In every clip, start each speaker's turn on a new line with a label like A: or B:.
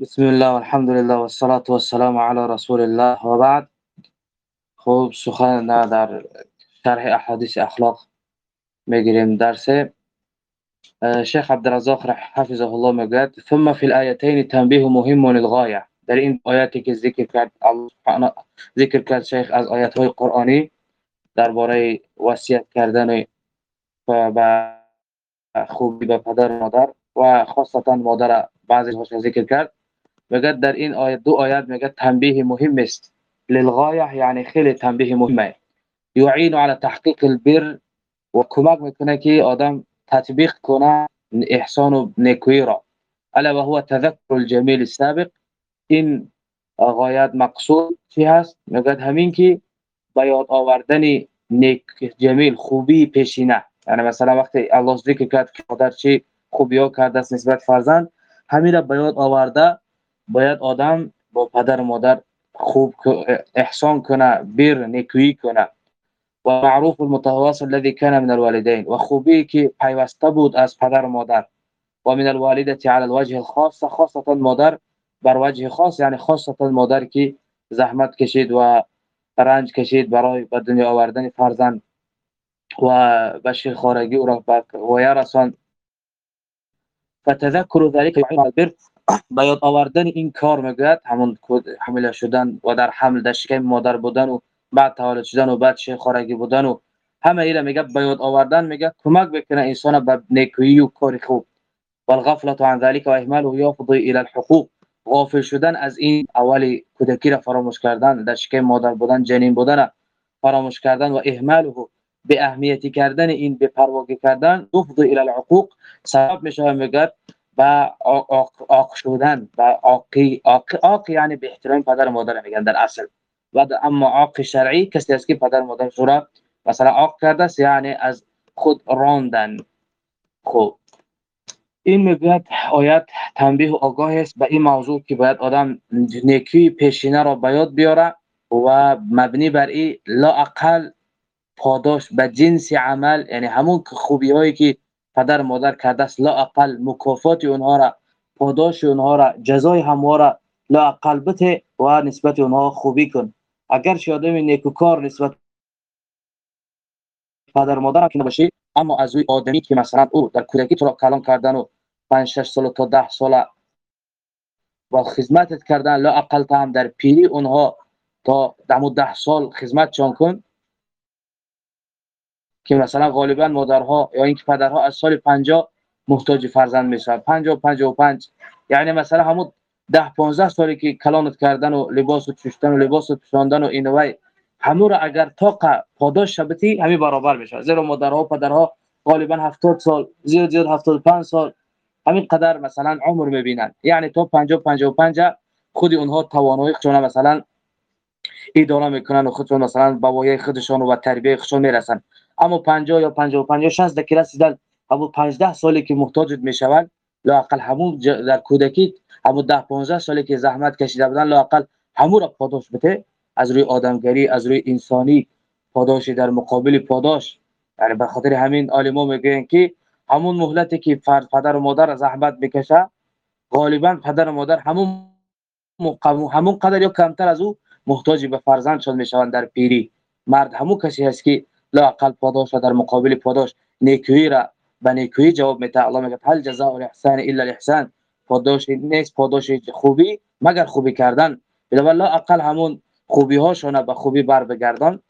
A: بسم الله والحمد لله والصلاة والسلام على رسول الله. و بعد خوب سخن در شرح احادیث اخلاق میگیریم. درس شیخ عبدالرزاق حفظه الله میگوید ثم في الآیتین تنبیه مهم للغایه. در این آیاتی که ذکر کرد الله ذکر کرد شیخ از آیات های قرآنی درباره وصیت کردن و خوبی به پدر مادر و خاصتا مادر بعضی هاش ذکر کرد. میگه در این آیه دو آیات میگه تنبیه مهم است. للغایه یعنی خیلی تنبیه مهمه یعین علی تحقیق البر و کمک میکنه که آدم تطبیق کنه إحسان و نیکویی را. ألا و هو تذکر الجمیل السابق. این غایت مقصود چی هست؟ میگه همین که به یاد آوردن نیک جمیل خوبی پیشینه یعنی مثلا وقتی الله ذکر کرد که مادر چی خوبی ها کرده است نسبت فرزند همین را به یاد آورده باید آدم با پدر مادر خوب احسان کنه بر نیکویی کنه. و معروف المتواصل الذي كان من الوالدين. و خوبی که پیوسته بود از پدر و مادر. و من الوالده على الوجه الخاص خاصه مادر بر وجه خاص یعنی خاصه مادر که زحمت کشید و رنج کشید برای به دنیا آوردن فرزند. و به شیخارگی او را و یرسان فتذکر ذلك یعین البر. به یاد آوردن این کار می‌گوید همون حمله شدن و در حمل در شکم مادر بودن و بعد تولد شدن و بعد خارگی بودن و همه اینا میگه به یاد آوردن میگه کمک بکنه انسان به نیکویی و کار خوب. والغفله عن ذلك و اهماله یفضي الى الحقوق. غافل شدن از این اولی کودکی را فراموش کردن در شکم مادر بودن جنین بودن فراموش کردن و اهماله به اهمیتی کردن این به پرواگی کردن. یفضي الى العقوق سبب میشه میگه و آق شدن و آقی آق, یعنی به احترام پدر مادر میگن در اصل. و اما آق شرعی کسی است که پدر مادر را مثلا آق کرده است یعنی از خود راندن. خوب این می‌گوید آیت تنبیه و آگاه است به این موضوع که باید آدم نیکی پیشینه را به بیاره و مبنی بر این لا اقل پاداش به جنس عمل یعنی همون خوبی هایی که پدر مادر کرده است لا اقل مکافات اونها را پاداش اونها را جزای همه را لا اقل بته و نسبت اونها خوبی کن. اگر شادم نیکوکار نسبت پدر مادر که باشه اما از اوی آدمی که مثلا او در کودکی تو را کلام کردن و 5 6 سال تا 10 سال با خدمتت کردن لا اقل تا هم در پیری اونها تا دمو 10 سال خدمت چون کن. که مثلا غالبا مادرها یا اینکه پدرها از سال 50 محتاج فرزند میشن. 50 55 یعنی مثلا همون 10 15 سالی که کلانت کردن و لباس و چشتن و لباس و پوشاندن و اینوای همون را اگر طاق پاداش شبتی همین برابر میشه زیرا مادرها و پدرها غالبا 70 سال زیاد زیاد 75 سال همین قدر مثلا عمر می‌بینن. یعنی تا 50 55 خودی اونها توانایی خودشون مثلا اداره می‌کنن و خودشون مثلا بابای خودشون و تربیه خودشون می‌رسن. اما 50 یا 55 یا 60 دقیقه رسیدن همون 15 سالی که محتاج می‌شوند لاقل همون در کودکی همون 10 15 سالی که زحمت کشیده بودن لاقل همون را پاداش بده. از روی آدمگری از روی انسانی پاداشی در مقابل پاداش. یعنی به خاطر همین عالما میگن که همون مهلتی که فرد پدر و مادر زحمت بکشه غالبا پدر و مادر همون همون قدر یا کمتر از او محتاج به فرزندشان می‌شوند در پیری. مرد همون کسی هست که لاقل پاداش در مقابل پاداش نیکویی را به نیکویی جواب میده. الله میگه هل جزاء الاحسان الا الاحسان. پاداش نیست پاداش خوبی مگر خوبی کردن؟ بلا اقل همون خوبی هاشون به خوبی بر بگردان.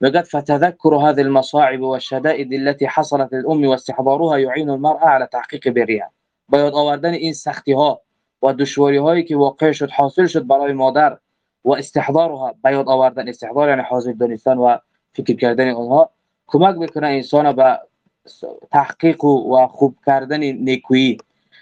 A: میگه فتذكر هذه المصاعب والشدائد التي حصلت للام واستحضارها يعين المرأة على تحقيق برها. باید آوردن این سختی ها و دشواری هایی که واقع شد حاصل شد برای مادر. و استحضارها باید آوردن استحضار یعنی حاضر دانستن و فکر کردن اونها. کمک میکنه انسان به تحقیق و خوب کردن نیکویی.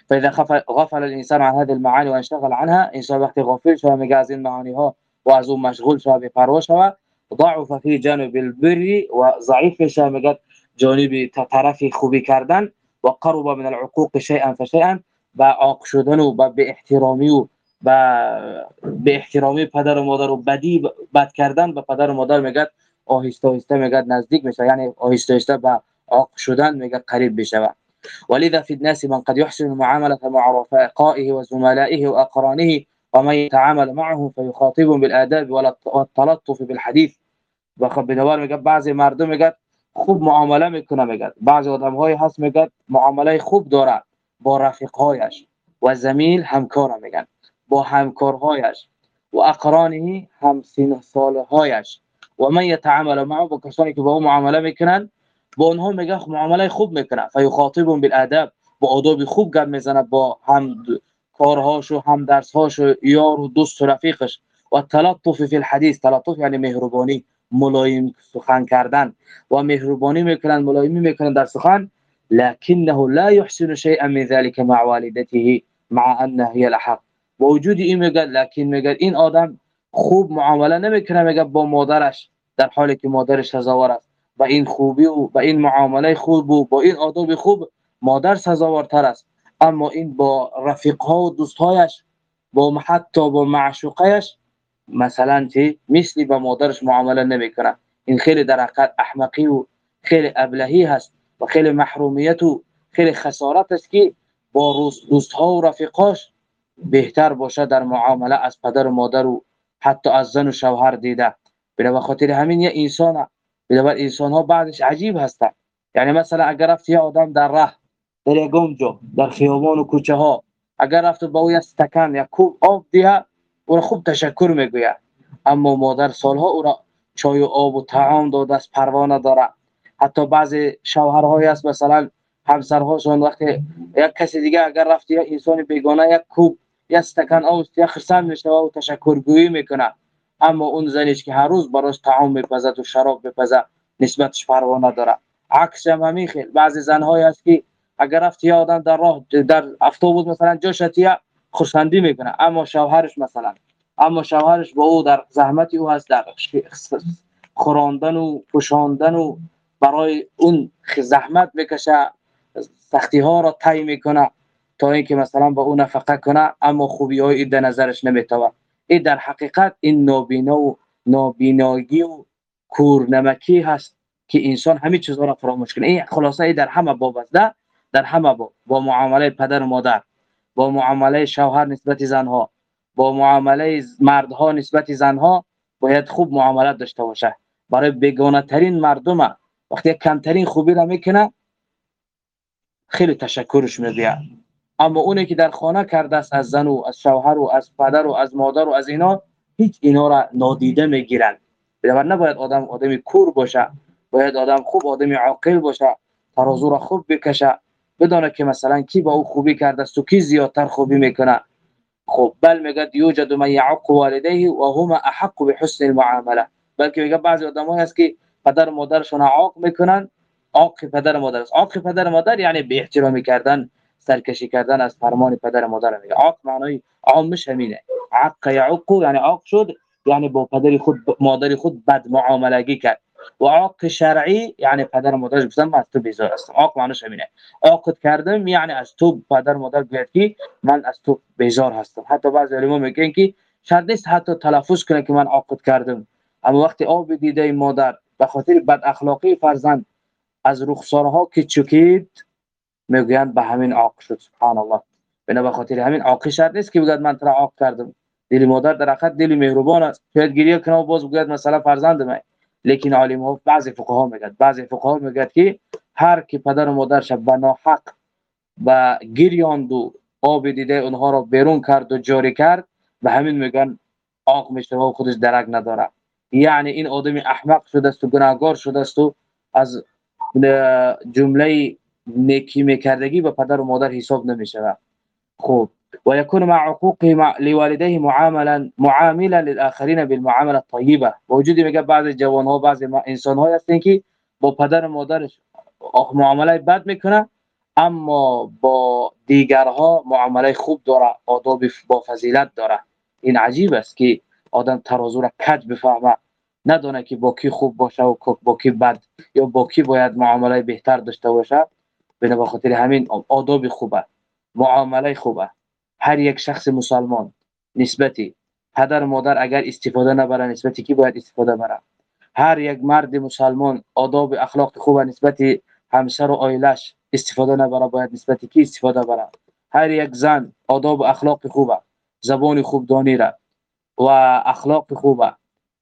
A: فاذا غفل الإنسان عن هذه المعاني وانشغل عنها انسان وقتی غافل شده میگه از این معانی ها و از اون مشغول شده به پروا شده ضعف فی جانب البر و ضعیف میشه میگه جانب طرف خوبی کردن. و قرب من العقوق شيئا فشيئا با عاق شدن و به احترامی و به احترامی پدر و مادر و بدی بد کردن به پدر و مادر میگه آهسته آهسته میگه نزدیک میشه. یعنی آهسته آهسته به عاق شدن میگه قریب بشه. ولذا في الناس من قد يحسن المعاملة مع رفقائه وزملائه وأقرانه ومن يتعامل معه فيخاطبهم بالآداب والتلطف بالحديث بخب بدوار میگه بعضی مردم میگه خوب معامله می‌کنه میگه. بعضی آدم های هست میگه معامله خوب داره با رفیقهایش و زمیل همکار میگن. با همکارهایش و اقرانه هم سین هایش و من یتعامل معه با کسانی که با او معامله می‌کنن با اونها میگه معامله خوب می‌کنه. فیخاطبهم بالادب با آداب خوب گپ می‌زنه با هم کارهاش و هم درسهاش و یار و دوست و رفیقش. و تلطف فی الحدیث تلطف یعنی مهربانی ملایم سخن کردن. و مهربانی می‌کنن ملایمی می‌کنن در سخن. لكنه لا يحسن شيئا من ذلك مع والدته مع انه هي الحق وجود این میگه لکن میگه این آدم خوب معامله نمی‌کنه میگه با مادرش در حالی که مادرش سزاوار است. و این خوبی و با این معامله خوب و با این آداب خوب مادر سزاوارتر است. اما این با رفیقها و دوستهایش با حتی با معشوقهش مثلا چی؟ مثلی با مادرش معامله نمی‌کنه. این خیلی در حقیقت احمقی و خیلی ابلهی هست و خیلی محرومیت و خیلی خسارت است که با دوستها و رفیقاش بهتر باشه در معامله از پدر و مادر و حتی از زن و شوهر دیده. به خاطر همین یه انسان به انسان ها بعدش عجیب هستن. یعنی مثلا اگر رفت یه آدم در راه در گمجو در خیابان و کوچه ها اگر رفت با او استکان یا کوب آب دیه او خوب تشکر می‌گوید. اما مادر سالها او را چای و آب و طعام داده است پروانه داره. حتی بعضی شوهرهای است مثلا همسرهاشون وقتی یک کسی دیگه اگر رفت یا انسان بیگانه یک کوب یا استکان آب یا خرسند میشه و تشکرگویی می‌کنه. اما اون زنیش که هر روز براش طعام میپزد و شراب میپزد نسبتش پروانه داره عکس هم همین خیلی بعضی زنهای هست که اگر رفت یا آدم در راه در اتوبوس مثلا جاش یا خرسندی می‌کنه. اما شوهرش مثلا. اما شوهرش با او در زحمتی او هست در خوراندن و پوشاندن و برای اون زحمت بکشه سختی ها را طی می‌کنه. تا اینکه مثلا با او نفقه کنه اما خوبی های در نظرش نمیتوه این در حقیقت این نابینا و نابینایی و کورنمکی هست که انسان همه چیزها را فراموش کنه. این خلاصه ای در همه باب است در همه باب. با معامله پدر و مادر با معامله شوهر نسبت زنها با معامله مردها نسبت زنها باید خوب معاملت داشته باشه. برای بیگانه ترین مردم وقتی کمترین خوبی را می‌کنه خیلی تشکرش میگه اما اونی که در خانه کرده است از زن و از شوهر و از پدر و از مادر و از اینا هیچ اینا را نادیده می‌گیرن بنابراین نباید آدم آدمی کور باشه باید آدم خوب آدمی عاقل باشه ترازو را خوب بکشه. بدانه که مثلا کی با او خوبی کرده است و کی زیادتر خوبی می‌کنه. خب بل میگه یوجد من يعق والديه وهما احق بحسن المعامله. بلکه میگه بعضی آدمایی هست که پدر و مادرشون عاق می‌کنن عاق پدر و مادر است. عاق پدر و مادر یعنی به احترامی کردن. سرکشی کردن از فرمان پدر و مادر میگه. عاق معنی عامش همینه. عق یعق یعنی عاق شد یعنی با پدر خود مادر خود بد معاملگی کرد. و عاق شرعی یعنی پدر مادرش بزن من از تو بیزار هستم. عاق معنیش همینه. عاقد کردم یعنی از تو پدر مادر بیاد که من از تو بیزار هستم. حتی بعض علما میگن که شرط نیست حتی تلفظ کنه که من عاقد کردم. اما وقتی آب دیده مادر به خاطر بد اخلاقی فرزند از رخسارها که چکید می‌گویند به همین عاق شد سبحان الله بنا به خاطر همین عاقی شرط نیست که بگید من ترا عاق کردم. دل مادر در حقیقت دل مهربان است. شاید گریه کنه و باز بگید مثلا فرزند من. لیکن عالم ها بعضی فقها میگن بعضی فقها میگن که هر کی پدر و مادرش به ناحق و گریاند و آب دیده اونها را بیرون کرد و جاری کرد به همین میگن عاق میشه و خودش درک نداره. یعنی این آدمی احمق شده است و گناهگار شده است و از جمله نیکی میکردگی به پدر و مادر حساب نمیشه خوب ويكون مع عقوقه مع لوالديه معاملا معاملا بالمعامله الطيبه وجودی میگه بعضی جوان ها بعضی انسان ها هستن که با پدر و مادرش معامله بد می‌کنه اما با دیگرها معامله خوب داره آداب با فضیلت داره. این عجیب است که آدم ترازو را کج بفهمه. ندونه که با کی خوب باشه و با کی بد یا با کی باید معامله بهتر داشته باشه. به خاطر همین آداب خوبه معامله خوبه. هر یک شخص مسلمان نسبتی پدر مادر اگر استفاده نبره نسبتی کی باید استفاده بره؟ هر یک مرد مسلمان آداب اخلاق خوب نسبتی همسر و آیلش استفاده نبره باید نسبت کی استفاده بره؟ هر یک زن آداب اخلاق خوبه زبان خوب دانی را و اخلاق خوبه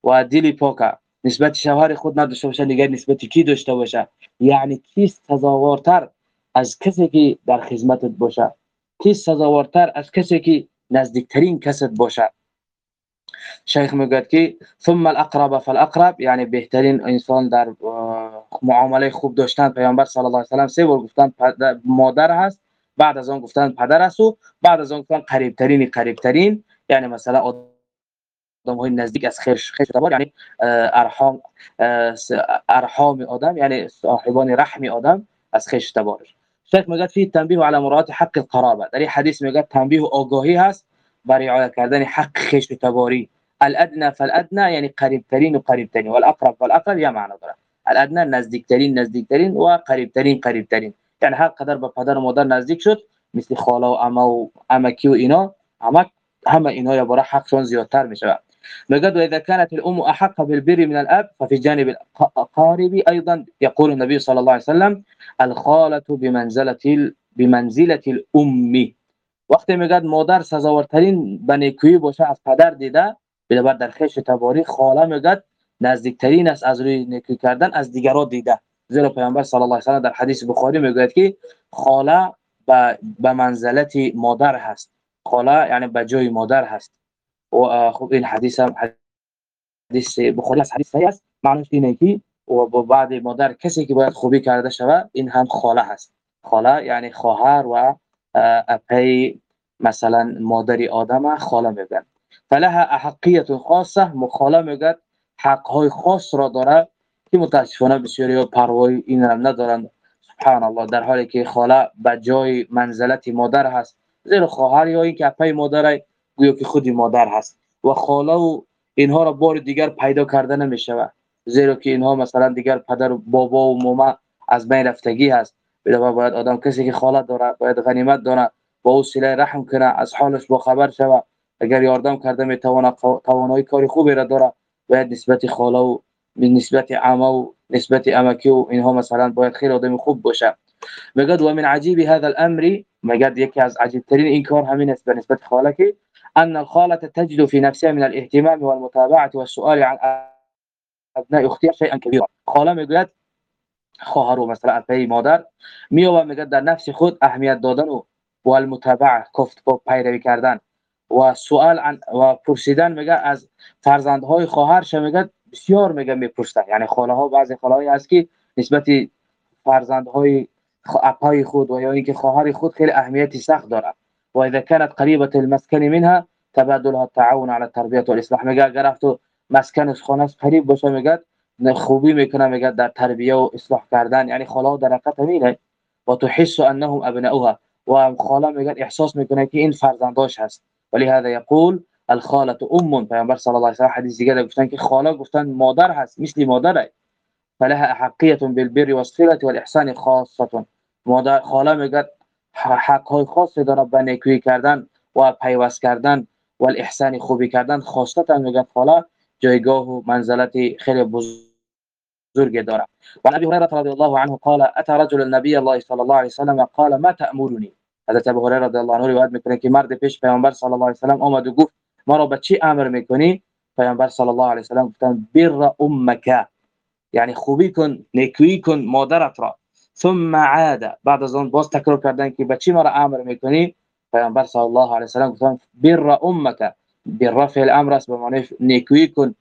A: و دل پاکه. نسبت شوهر خود نداشته باشه دیگر نسبت کی داشته باشه؟ یعنی کی سزاوارتر از کسی که در خدمتت باشه. کی سزاوارتر از کسی که نزدیکترین کست باشه. شیخ میگه که ثم الاقرب فالاقرب یعنی بهترین انسان در معامله خوب داشتن پیامبر صلی الله علیه و سلم سه بار گفتن مادر هست بعد از آن گفتن پدر است و بعد از آن گفتن قریب ترین یعنی مثلا آدم های نزدیک از خیر خیر یعنی ارحام ارحام آدم یعنی صاحبان رحم آدم از خیر تبارش شیخ میگه فی تنبیه علی مراعات حق القرابة. در حدیث میگه تنبیه و آگاهی هست رعایت کردن حق خیش تباری الأدنى فالأدنى یعنی قریب ترین و قریب ترین والأقرب فالاقرب یا معنی داره الادنى نزدیک ترین نزدیک ترین و قریب ترین یعنی هر قدر به پدر و مادر نزدیک شد مثل خاله و عمه و عمکی و اینا عمک همه اینا یا برای حقشون زیادتر میشه میگه و إذا كانت الأم أحق بالبر من الأب ففي جانب الاقارب أيضا يقول النبي صلى الله عليه وسلم الخالة بمنزلة بمنزلة الأم. وقتی میگه مادر سزاوارترین به نیکویی باشه از پدر دیده بنابر در خش تباری خاله میگه نزدیکترین است از روی نیکی کردن از دیگران دیده. زیرا پیامبر صلی الله علیه و در حدیث بخاری میگه که خاله به منزلت مادر هست. خاله یعنی به جای مادر هست. و خب این حدیث هم حدیث است. حدیث است معنیش اینه که و بعد مادر کسی که باید خوبی کرده شود این هم خاله هست خاله یعنی خواهر و اپی مثلا مادری آدم خاله میگن. فلها احقیت خاصه مخاله میگد حق های خاص را داره که متاسفانه بسیاری پروای این را ندارند سبحان الله در حالی که خاله به جای منزلت مادر هست. زیرا خواهر یا این که اپی مادر گویا که خودی مادر هست. و خاله و اینها را بار دیگر پیدا کرده نمیشه زیرا که اینها مثلا دیگر پدر و بابا و ماما از بین رفتگی هست. باید آدم کسی که خاله داره باید غنیمت داره با او صله رحم کنه از حالش با خبر شوه اگر یاردم کرده می‌تونه توانایی کاری خوبی را داره باید نسبت خاله و نسبت عمه و نسبت امکی و اینها مثلا باید خیلی آدم خوب باشه. میگه و من عجیب هذا الامر؟ میگه یکی از عجیب ترین این کار همین است به نسبت خاله که ان الخاله تجد في نفسها من الاهتمام والمتابعه والسؤال عن ابناء اختها شيئا كبيرا. خاله می‌گوید خواهر و مثلا اپی مادر میو میگه در نفس خود اهمیت دادن و والمتابعه کفت با پیروی کردن و سوال عن و پرسیدن میگه از فرزندهای خواهرش میگه بسیار میگه می‌پرسن. یعنی خاله ها بعضی خاله هست که نسبت فرزندهای اپای خود و یا اینکه خواهر خود خیلی اهمیتی سخت داره و اذا كانت قريبة المسكن منها تبادلها التعاون على التربية والإصلاح. میگه اگر تو مسکنش خانه قریب باشه میگه خوبی میکنه میگه در تربیه و إصلاح کردن. یعنی خاله در حقیقت همینه. و تحس انهم ابناؤها. و خاله میگه احساس میکنه که این فرزنداش هست. ولی هذا يقول الخالة أم. پیامبر صلی الله علیه و حدیث دیگه گفتن که خاله گفتن مادر هست مثل مادر فلها احقیة بالبر والصلة والإحسان خاصة. مادر خاله میگه حق های خاصی داره به نیکی کردن و پیوست کردن و الاحسان خوبی کردن خاصتا میگه خاله جایگاه و منزلت خیلی بزرگ داره و ابي هريره رضی الله عنه قال اتى رجل النبي الله صلى الله عليه وسلم? قال ما تأمرني حضرت ابو هريره رضی الله عنه روایت می‌کنه که مرد پیش پیامبر صلی الله علیه و سلم آمد و گفت ما را به چی امر می‌کنی؟ پیامبر صلی الله علیه و سلم گفتن بر امک یعنی خوبی کن نیکی کن مادرت را. ثم عاد. بعد از اون باز تکرار کردن که به چی ما را امر می‌کنی؟ پیامبر صلی الله علیه و سلم گفتن بر امک بالرفع الامر است به معنی نیکی کن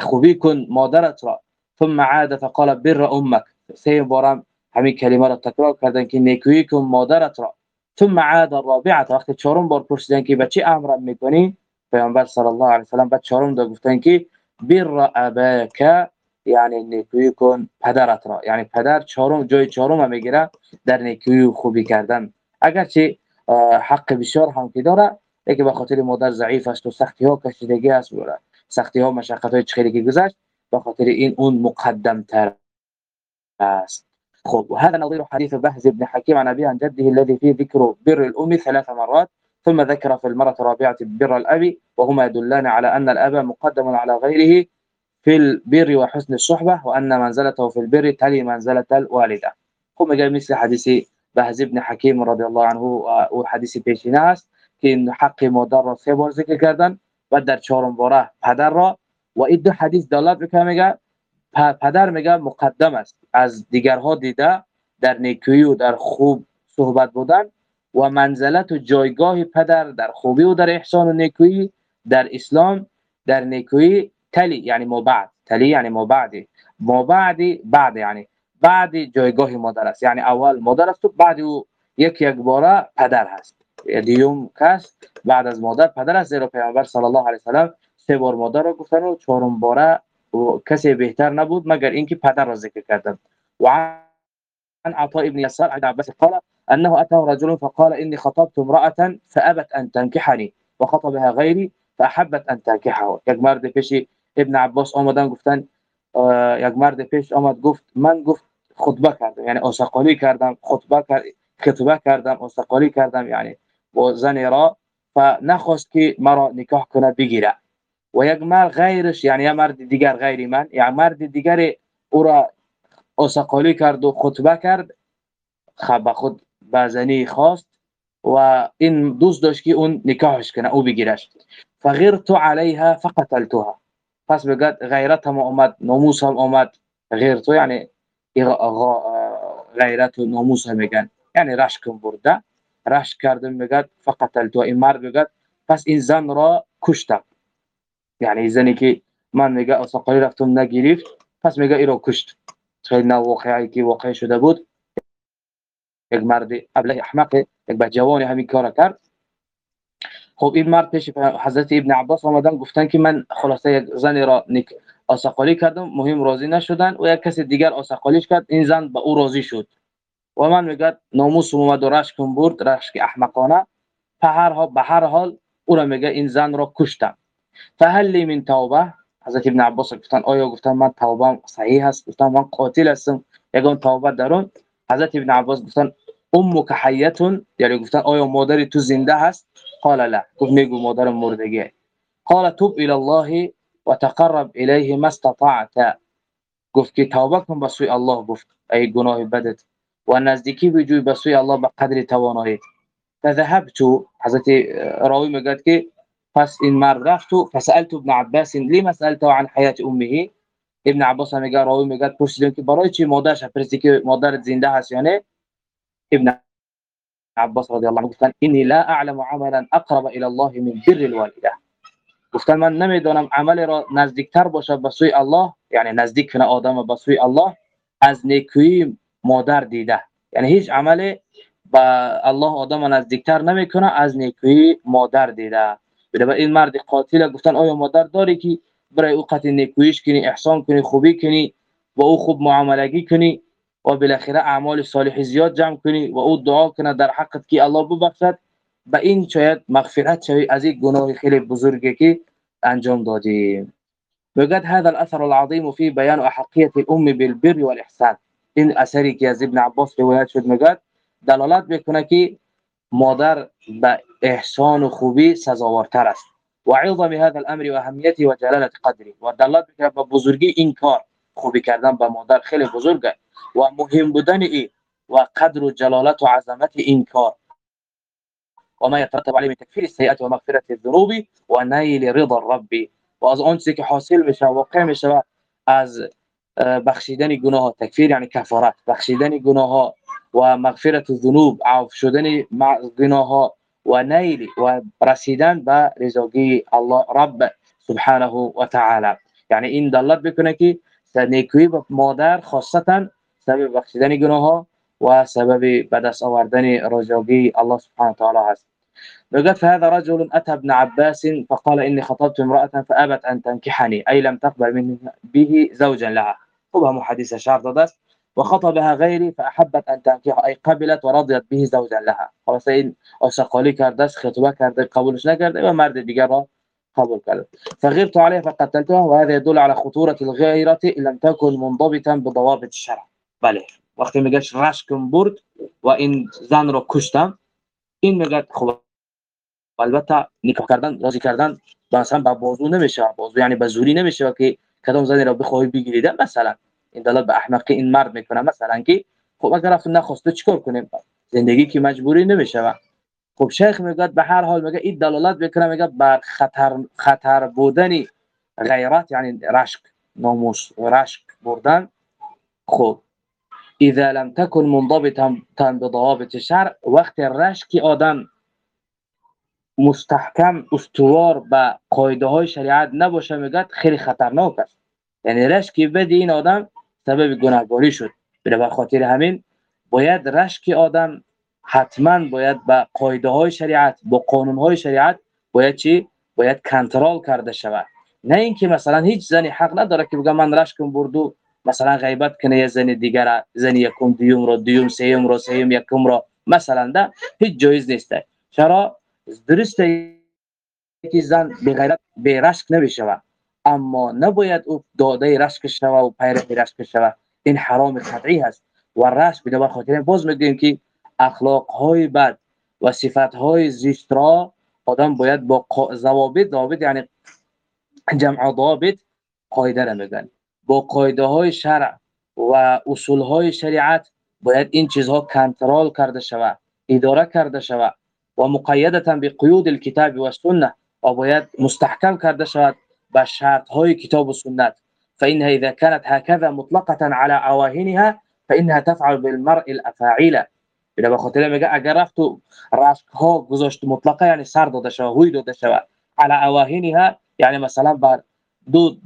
A: خوبی کن مادرت را. ثم عاد فقال بر امك سه بارم همین کلمه را تکرار کردن که نیکی کن مادرت را. ثم عاد الرابعه. وقت چهارم بار پرسیدن که به چی امر می‌کنی؟ پیامبر صلی الله علیه و سلم بعد چهارم دا گفتن که بر اباک. یعنی نیکی کن پدرت را. یعنی پدر چهارم جای چهارم میگیره در نیکی و خوبی کردن. اگرچه حق بسیار هم که داره یکی به خاطر مادر ضعیف است و سختی ها کشیدگی است بوده سختی ها مشقت های چخیلی که گذشت به خاطر این اون مقدم تر است. خب وهذا نظير حديث بهز بن حكيم عن ابي عن جده الذي فيه ذكر بر الأم ثلاث مرات ثم ذكر في المرة الرابعة بر الأب وهما يدلان على أن الأب مقدم على غيره في البر وحسن الصحبة وأن منزلته في البر تلي منزلة الوالدة. هم جاء مثل حديث بهز ابن حکیم رضی الله عنه او حدیث پیشینه که حق مادر را سه بار ذکر کردن و در چهارم باره پدر را. و این دو حدیث دلالت می‌کنه میگه پدر میگه مقدم است. از دیگرها دیده در نیکی و در خوب صحبت بودن. و منزلت و جایگاه پدر در خوبی و در احسان و نیکی در اسلام در نیکی تلی یعنی ما بعد. تلی یعنی ما بعدی ما بعدی بعد یعنی بعد جایگاه مادر است یعنی أول مادر است و بعد أو یک یک باره پدر هست. دیوم کس بعد از مادر پدر است زیرا پیامبر صلی الله علیه و سلام سه بار مادر را گفتن و چهارم باره کسی بهتر نبود مگر اینکه پدر را ذکر کردند و عن عطاء ابن يسار عن عباس قال أنه اتى رجل فقال إني خطبت امرأة فأبت أن تنكحني وخطبها غيري فأحبت أن تنكحه. یک مرد پیش ابن عباس آمدن گفتن یک مرد پیش آمد گفت من گفت خطبه کردم. یعنی اوسقالی کردم خطبه خطبه کردم اوسقالی کردم یعنی با زن را. فنخواست که مرا نکاح کنه بگیره. و یک مرد غیرش یعنی یک مرد دیگر غیر من یک مرد دیگر او را اوسقالی کرد و خطبه کرد. خب خود بازنی خواست و این دوست داشت که اون نکاحش کنه او بگیرش. فغیرت علیها فقتلتها. پس بگد غیرتم اومد ناموسم اومد غیرتو یعنی غیرت و ناموس میگن. یعنی رشکم برده. رشک کردم میگد فقتلتو این مرد بگد پس این زن را کشتم. یعنی زنی که من میگه اسقالی رفتم نگرفت پس میگه ای را کشت. خیلی واقعی که واقع شده بود. یک مرد ابله احمق یک جوانی همین کار کرد. خب این مرد پیش حضرت ابن عباس آمدن گفتن که من خلاصه یک زن را نیک آسقالی کردم مهم راضی نشدن و یک کسی دیگر آسقالیش کرد این زن به او راضی شد. و من میگه ناموس اومد و رشکم برد رشک احمقانه. به هر حال به هر حال او را میگه این زن را کشتم. فهل من توبه. حضرت ابن عباس گفتن آیا گفتن من توبه صحیح است؟ گفتن من قاتل هستم یگان توبه درون. حضرت ابن عباس گفتن امک حیتون؟ یعنی گفتن آیا مادری تو زنده هست؟ قال لا. گفت میگو مادر مردگی. قال توب الى الله وتقرب الیه ما استطعت گفت که توبه کن به سوی الله گفت. ای گناه بدت. و نزدیکی بجوی به سوی الله به قدر تواناییت. فذهبت. حضرت راوی میگه که پس این مرد رفت و فسالت ابن عباس لما سالته عن حیات امه؟ ابن عباس میگه راوی میگه پرسیدم که برای چی مادرش پرسیدی که مادر زنده هست یا ابن عباس رضی الله عنه گفتن اینی لا اعلم عملا اقرب الى الله من بر الوالده گفتن من نمی‌دونم عمل را نزدیکتر باشه به سوی الله یعنی نزدیک کنه آدم به سوی الله از نیکی مادر دیده یعنی هیچ عمل با الله آدم نزدیکتر نمی‌کنه از نیکی مادر دیده بله این مرد قاتل گفتن آیا مادر داری که برای او قتل نیکویش کنی احسان کنی خوبی کنی و او خوب معاملگی کنی و بالاخره أعمال صالح زیاد جمع کنی و أو دعا کنه در حقت که الله ببخشد. به این شاید مغفرت شوی از این گناه خیلی بزرگی که انجام دادیم. وقد هذا الأثر العظيم في بيان احقيه الأم بالبر والإحسان. این اثری که از ابن عباس روایت شد میگه دلالت میکنه که مادر به احسان و خوبی سزاوارتر است. و عظم هذا الأمر و اهمیته و جلاله قدره و دلالت میکنه به بزرگی این کار. خوبی کردن به مادر خیلی بزرگه. و مهم بودن ای و قدر و جلالت و عظمت این کار. و ما يترتب عليه من تكفير السيئات ومغفرة الذنوب ونيل رضا الرب. و از اون چیزی که حاصل میشه واقع میشه از بخشیدن گناه ها تکفیر یعنی کفارت. بخشیدن گناه ها و مغفرت الذنوب عفو شدن گناه ها و نیل و رسیدن به رضاگی الله رب سبحانه و تعالی. یعنی این دلالت بکنه که نیکویی به مادر خاصتا سبب بخشیدن گناه ها و سبب به دست آوردن رضاگی الله سبحانه تعالی هست. وقد فهذا رجل أتى ابن عباس فقال إني خطبت امرأة فأبت أن تنكحني أي لم تقبل من به زوجا لها. خبها حديث شعر دادست وخطبها غيري فأحبت أن تنكح أي قبلت ورضيت به زوجا لها. خلاص این عاشقالی کرده خطبه کرده قبولش نکرده و مرد دیگر را قبول کرده فغيرت عليه فقتلتها وهذا يدل على خطوره الغيره ان لم تكن منضبطا بضوابط الشرع. بله وقتی میگه رشکم برد و این زن کشتم این میگه خب البته نکاح کردن راضی کردن مثلا با بازو نمیشه بازو یعنی به زوری نمیشه که کدام زنی را بخوای بگیریده مثلا. این دلالت به احمقی این مرد می‌کنه مثلا که خب اگر رفت نخواسته چیکار کنیم؟ زندگی که مجبوری نمیشه خب شیخ میگه به هر حال میگه این دلالت می‌کنه میگه بر خطر خطر بودن غیرت یعنی رشک ناموس رشک بردن. خب اذا لم تكن منضبطا بضوابط الشرع وقت رشک آدم مستحکم استوار به قاعده های شریعت نباشه میگه خیلی خطرناک است. یعنی رشک بد این آدم سبب گناهکاری شد. به خاطر همین باید رشک آدم حتما باید به قاعده های شریعت با قانون های شریعت باید چی؟ باید کنترل کرده شود. نه اینکه مثلا هیچ زنی حق نداره که بگه من رشکم بردو مثلا غیبت کنه یه زن دیگر زن یکم دیوم رو دیوم سیم رو سیم یکم رو مثلا ده هیچ جایز نیسته چرا؟ درسته که زن به غیرت به رشک نمیشه. اما نباید او داده رشک شوه و پیره رشک شوه این حرام قطعی هست. و رشک به خاطر باز میگیم که اخلاق های بد و صفت های زشت را آدم باید با ضوابط ضوابط یعنی جمع ضابط قاعده را میگن با قاعده های شرع و اصول های شریعت باید این چیزها کنترل کرده شود اداره کرده شود و مقیدتا به قیود الكتاب و سنه و باید مستحکم کرده شود به شرط های کتاب و سنت. فانها اذا كانت هكذا مطلقه على عواهنها فانها تفعل بالمرء الافاعيل اینا به خاطر میگه اگر رفت تو رشک ها گذاشت مطلقه یعنی سر داده شود هوی داده شود على عواهنها یعنی مثلا بر دو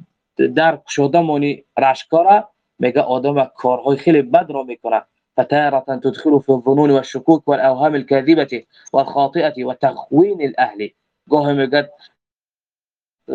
A: در شده مونی رشکارا میگه آدم کارهای خیلی بد را می‌کنه. فتارة تدخل في الظنون والشكوك والأوهام الكاذبة والخاطئة وتخوين الأهل گاه میگه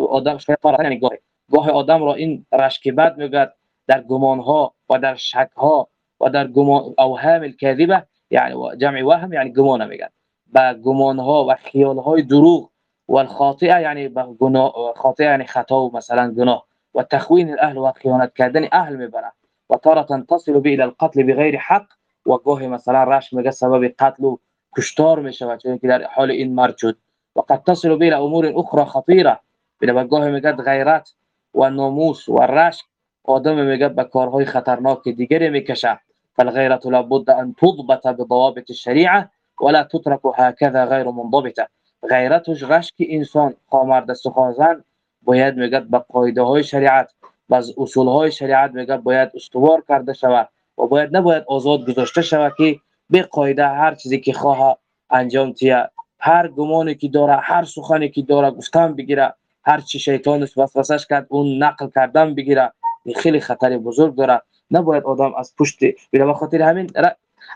A: آدم شیطان یعنی گاه گاه آدم را این رشک بد میگه در گمان ها و در شک ها و در گمان اوهام الكاذبه یعنی جمع وهم یعنی گمان میگن با گمان ها و خیال های دروغ و الخاطئة یعنی گناه خاطئة یعنی خطأ و مثلا گناه و تخوین الأهل و خیانت کردن أهل میبره و تارة تصل به إلى القتل بغیر حق. و گاه مثلا رش میگه سبب قتل و کشتار میشه چون که در حال این مرد شد و قد تصل به إلى أمور أخرى خطیره به گاه میگه غیرت و ناموس و رشک آدم میگه به کارهای خطرناک دیگری میکشه فالغيرة لابد أن تضبط بضوابط الشريعة ولا تترك هكذا غير منضبطة. غیرتش رشک إنسان. خامرد سخازن باید میگه به قاعدة های شریعت و أصول های شریعت میگه باید أستوار کرده شود و باید نباید آزاد گذاشته شود که به هر چیزی که خواه انجام تیه هر گمانی که داره هر سخنی که داره گفتن بگیره. هر چی شیطانش وسوسش کرد اون نقل کردن بگیره. خیلی خطر بزرگ داره. نباید آدم از پشت به خاطر همین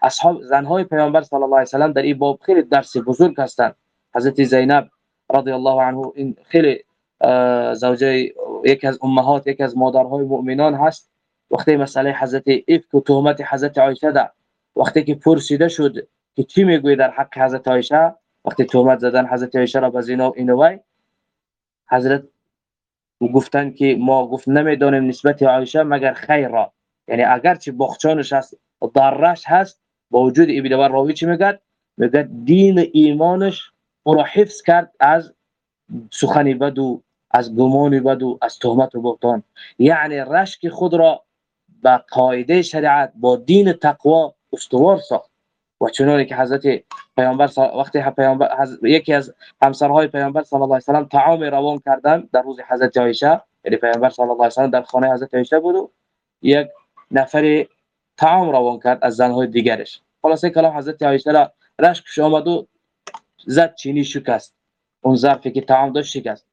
A: اصحاب زنهای پیامبر صلی الله علیه و در این باب خیلی درس بزرگ هستند. حضرت زینب رضی الله عنه این خیلی زوجه یکی از امهات یکی از مادرهای مؤمنان هست. وقتی مسئله حضرت افک و تهمت حضرت عایشه ده وقتی که پرسیده شد که چی میگوی در حق حضرت عایشه؟ وقتی تهمت زدن حضرت عایشه را به زنا اینوای حضرت گفتن که ما گفت نمی‌دونیم نسبت عایشه مگر خیر را. یعنی اگر چه بخچانش هست ضررش هست با وجود ابن راوی چی میگه میگه دین ایمانش او حفظ کرد از سخنی بد و از گمان بد و از تهمت و بهتان یعنی رشک خود را با قاعده شریعت با دین تقوا استوار ساخت. و چنانه که حضرت پیامبر وقتی پیامبر یکی از همسرهای پیامبر صلی الله علیه و سلام طعام روان کردن در روز حضرت عایشه یعنی پیامبر صلی الله علیه و سلام در خانه حضرت عایشه بود یک نفر طعام روان کرد از زنهای دیگرش. خلاصه کلام حضرت عایشه را رشکش آمد و زد چینی شکست. اون ظرفی که طعام داشت شکست.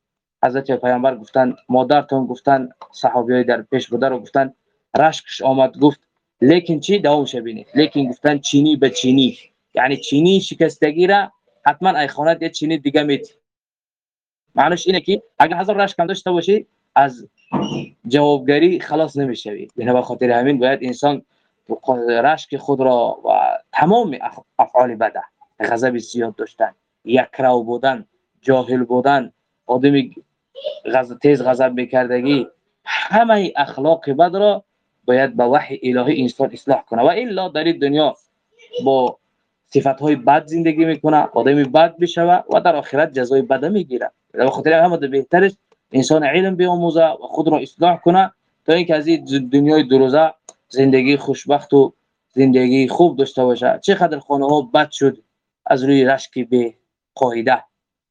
A: حضرت پیامبر گفتن مادرتون گفتن صحابیای در پیش بوده رو گفتن. رشکش آمد گفت لیکن چی دوامش ببینید لیکن گفتن چینی به چینی. یعنی چینی شکستگی را حتما ای خانت یه چینی دیگه میت معنیش اینه که اگه هزار رشک هم داشته باشی از جوابگری خلاص نمی‌شوی. به یعنی خاطر همین باید انسان رشک خود را و تمام افعال بده غضب زیاد داشتن یکرو بودن جاهل بودن آدمی غضب تیز غضب میکردگی همه اخلاق بد را باید به وحی الهی انسان اصلاح کنه. و الا در دنیا با صفت های بد زندگی می‌کنه آدمی بد بشوه و در آخرت جزای بد می‌گیره. به خاطر همه بهترش انسان علم بیاموزه و خود را اصلاح کنه تا اینکه از این دنیای دروزه زندگی خوشبخت و زندگی خوب داشته باشه. چقدر خانه ها بد شد از روی رشک به قاعده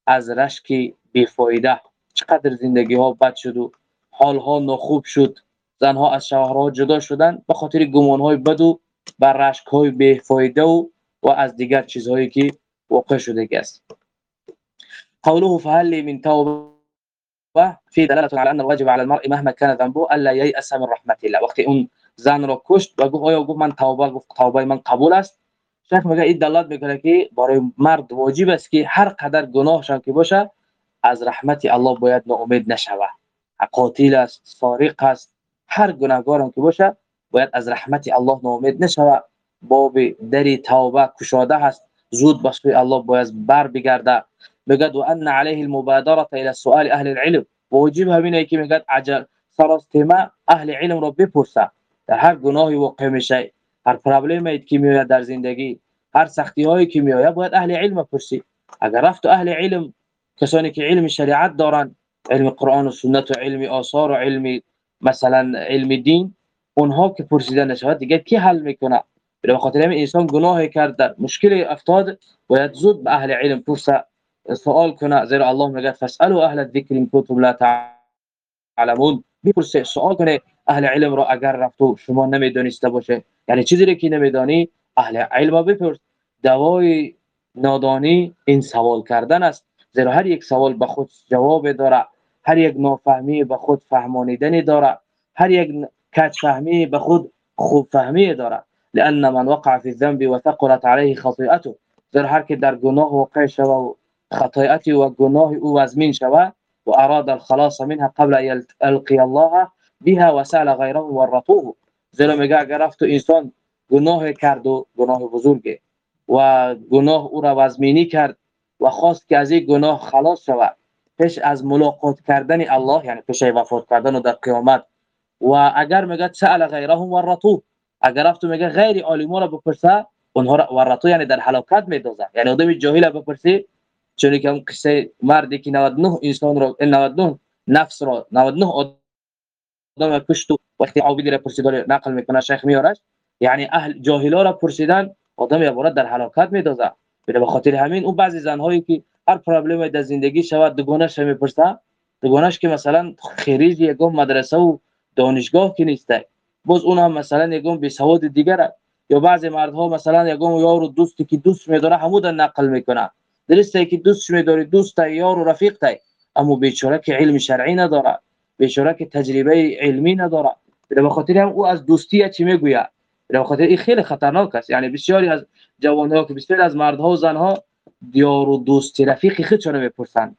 A: از رشک بیفایده. چقدر زندگی ها بد شد و حال ها ناخوب شد. زنها از شوهرها جدا شدن به خاطر گمان های بد و بر رشک های بیفایده و و از دیگر چیزهایی که واقع شده است. قوله فهل من توبه في دلالة على أن الواجب على المرء مهما كان ذنبه ألا ييأس من رحمة الله. وقتی اون زن را کشت و گفت آیا من توبه گفت توبه من قبول است؟ شیخ میگه این دلالت میکنه که برای مرد واجب است که هر قدر گناهشان که باشه از رحمت الله باید ناامید نشوه قاتل است سارق است هر گناهگار که باشه باید از رحمت الله ناامید نشوه باب دری توبه کشاده هست زود به سوی الله باید بر بگرده. میگه و ان علیه المبادرة إلى سؤال أهل العلم واجب همینه که میگه عجل سراستما أهل علم رو بپرسه در هر گناهی واقع میشه هر پرابلمی که میاد در زندگی هر سختی هایی که میاد باید أهل علم پرسی اگر رفت أهل علم کسانی که علم شریعت دارن علم قرآن و سنت و علم آثار و علم مثلا علم دین اونها که پرسیدن نشود دیگه کی حل میکنه به خاطر همین انسان گناه کرد در مشکل افتاد باید زود به أهل علم پرسه سوال کنه زیرا الله میگه فاسالوا اهل الذکر ان کنتم لا تعلمون. بپرسه سوال کنه اهل علم رو اگر رفتو شما نمی‌دونسته باشه یعنی چیزی که نمیدانی اهل علم بپرس. دوای نادانی این سوال کردن است. زیرا هر یک سوال به خود جواب داره هر یک نافهمی به خود فهمانیدنی داره هر یک کج فهمی به خود خوب فهمی داره. لان من وقع في الذنب وثقلت عليه خطيئته زیرا هر که در گناه واقع شوه و خطایت و گناه أو وزمین شوه و أراد الخلاص منها قبل أن يلقي الله بها وسأل غيره ورطوه زیرا میگه اگر انسان گناه کرد و گناه بزرگه و گناه أو را وزمینی کرد و خواست که از این گناه خلاص شود. پیش از ملاقات کردن الله یعنی پیش وفات کردن و در قیامت. و اگر میگه سأل غیرهم ورطوه اگر رفت میگه غیر عالمان را بپرسه اونها را ورطو یعنی در هلاکت میدازه. یعنی آدم جاهل بپرسی چون که اون قصه مردی که 99 انسان رو 99 نفس رو 99 آدم کشت و وقتی عابدی را پرسیدار نقل می‌کنه شیخ میارش یعنی اهل جاهلا را پرسیدن آدم عبارت در هلاکت میدازه به خاطر همین اون بعضی زنهایی که هر پرابلم در زندگی شود دگونش می‌پرسه دگونش که مثلا خریج یگم مدرسه و دانشگاه که نیسته باز اون هم مثلا یگم بی سواد دیگر یا بعضی مردها مثلا یگم یار و دوستی که دوست میداره همود نقل می‌کنه درسته که دوست میداری دوست یار و رفیق تای اما بیچاره که علم شرعی نداره بیچاره که تجربه علمی نداره. به خاطر هم او از دوستی چی می‌گوید؟ به خاطر این خیلی خطرناک است. یعنی بسیاری از جوانها که بسیاری از مردها و زنها یار و دوست رفیق خودشون می‌پرسن.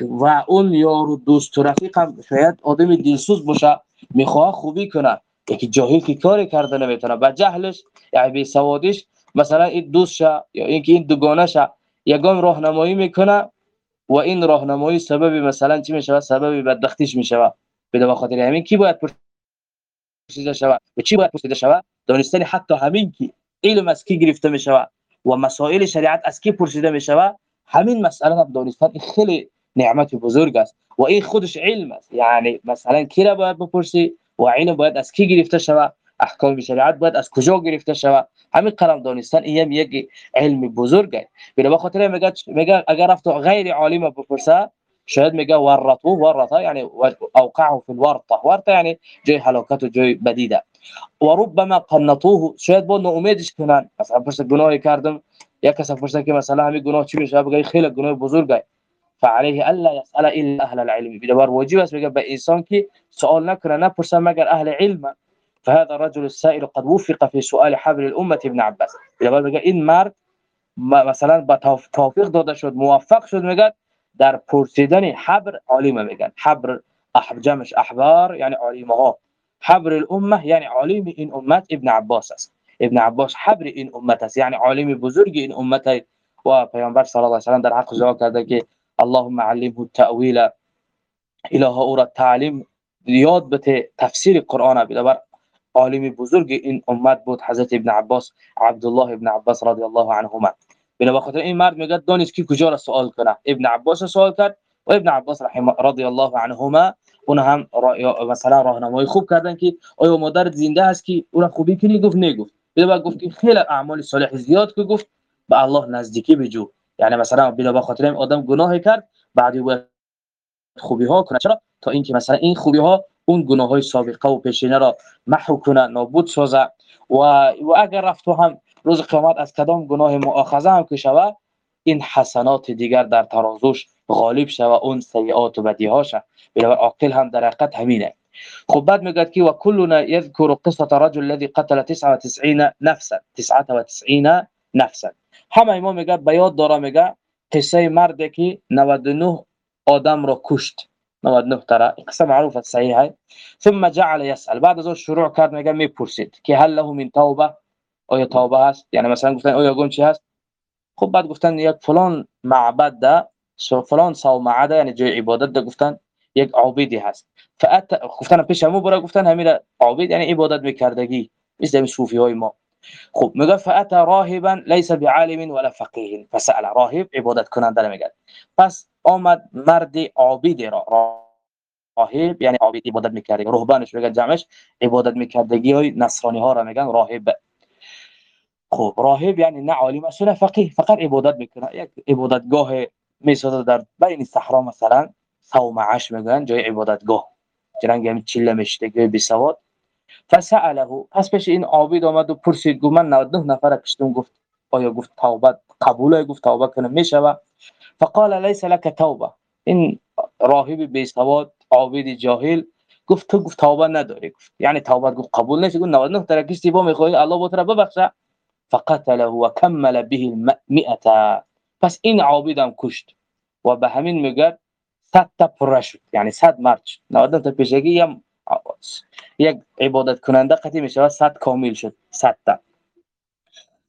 A: و اون یار و دوست و رفیق هم شاید آدم دلسوز باشه می‌خواه خوبی کنه. یکی جاهل که کاری کرده نمی‌تونه. با جهلش یعنی بی سوادش مثلا این دوستش یا اینکه این دوگانش یگان راهنمایی می‌کنه و این راهنمایی سبب مثلا چی میشه سبب بدبختیش میشه به خاطر همین کی باید پرسیده شود؟ و چی باید پرسیده شود؟ دانستن حتی همین که علم از کی گرفته می شود و مسائل شریعت از کی پرسیده می شود همین مسئله هم دانستن خیلی نعمت بزرگ است. و این خودش علم است. یعنی مثلا کی را باید بپرسی؟ و علم باید از کی گرفته شود؟ احکام شریعت باید از کجا گرفته شود؟ همین قرم دانستن این یک علم بزرگ است. به خاطر میگه میگه اگر رفت غیر عالم بپرسه شاید میگه ورطو ورطه یعنی اوقعه فی الورطه. ورطه یعنی جای هلاکت و جای بدیده. و ربما قنطوه شاید با امیدش کنن. مثلا پرسه گناهی کردم یک کس پرسه که مثلا همین گناه چی میشه؟ بگه خیلی گناه بزرگه فعليه الا يسال الا أهل العلم. بدبار واجب است بگه به انسان که سوال نکنه نپرسه مگر أهل علم. فهذا الرجل السائل قد وفق في سؤال حبر الأمة ابن عباس. بدبار بگه این مرد مثلا با توفیق داده شد موفق شد میگه در پرسیدن حبر عالم میگن حبر جمعش أحبار یعنی عالمه ها حبر الأمة یعنی عالم این امت ابن عباس است. ابن عباس حبر این امت است. یعنی عالم بزرگ این امت و پیامبر صلی الله علیه و در حق جواب کرده اللهم علمه التأویل اله أو را تعلیم یاد بده تفسیر قرآن بر عالم بزرگ این امت بود حضرت ابن عباس عبدالله ابن عباس رضی الله عنهما. بنا خاطر این مرد میگه دانش کی کجا را سوال کنه. ابن عباس سوال کرد و ابن عباس رحمه رضی الله عنهما اون هم را مثلا راهنمایی خوب کردن که آیا مادر زنده است که اون خوبی کنی؟ گفت نگفت بلا گفت که خیلی اعمال صالح زیاد که گفت به الله نزدیکی بجو. یعنی مثلا بلا به خاطر آدم گناه کرد بعدی باید خوبی ها کنه. چرا؟ تا اینکه مثلا این خوبی ها اون گناه های سابقه و پیشینه را محو کنه نابود سازه. و, و اگر رفت هم روز قیامت از کدام گناه مؤاخذه هم که شود این حسنات دیگر در ترازوش غالب شود اون سیئات و بدیهاش بلا عاقل هم در حقیقت همینه. خب بعد میگه که و کلنا یذکر قصه رجل الذي قتل 99 نفسا. 99 نفسا. همه ما میگه به یاد داره میگه قصه مردی که 99 آدم را کشت. 99 ترى قصه معروفه صحیحه ثم جعل يسال بعد از شروع کرد میگه می‌پرسید که هل له من توبه آیا توبه هست یعنی مثلا گفتن آیا گون چی هست خب بعد گفتن یک فلان معبد ده فلان صومعه ده یعنی جای عبادت ده گفتن یک عابدی هست فات گفتن پیش همو برای گفتن همین عابد یعنی عبادت میکردگی مثل صوفی های ما. خب میگه فات راهبا ليس بعالم ولا فقيه فسال راهب عبادت کننده میگه پس آمد مرد عابدی را. راهب یعنی عابد عبادت می‌کرده. رهبانش میگن جمعش عبادت میکردگی های نصرانی ها را میگن راهب. خب راهب یعنی نه عالم است نه فقیه. فقط عبادت می‌کنه. یک عبادتگاه می‌سازه در بین صحرا مثلا. صومعش میگن جای عبادتگاه. جنگ همین چله مشتگی بی سواد. فسأله. پس پیش این عابد آمد و پرسید گفت من 99 نفر کشتم. گفت آیا گفت توبه قبوله؟ گفت توبه کنه می‌شوه فقال ليس لك توبه. این راهب بی سواد عابد جاهل گفت تو گفت توبه نداری. گفت یعنی توبه گفت قبول نشه گفت 99 تا کشتی با می‌خوای الله بوتره ببخشه. فقتله وكمل به المئة. پس این عابدم کشت و به همین میگه 100 تا پره شد. یعنی 100 مرد شد. 90 تا پیشگی هم یک عبادت کننده قطعی میشه 100 کامل شد 100 تا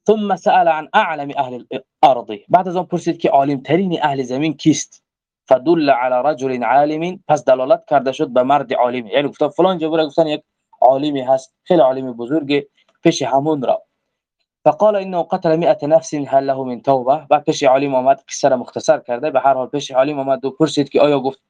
A: ثم سأل عن اعلم اهل الارض بعد از اون پرسید که عالم ترین اهل زمین کیست؟ فدل على رجل عالم پس دلالت کرده شد به مرد عالم. یعنی گفت فلان جبر گفتن یک عالمی هست خیلی عالم بزرگ پیش همون را. فقال انه قتل 100 نفس هل له من توبه بعد پیش علیم آمد قصه را مختصر کرده. به هر حال پیش علیم آمد و پرسید که آیا گفت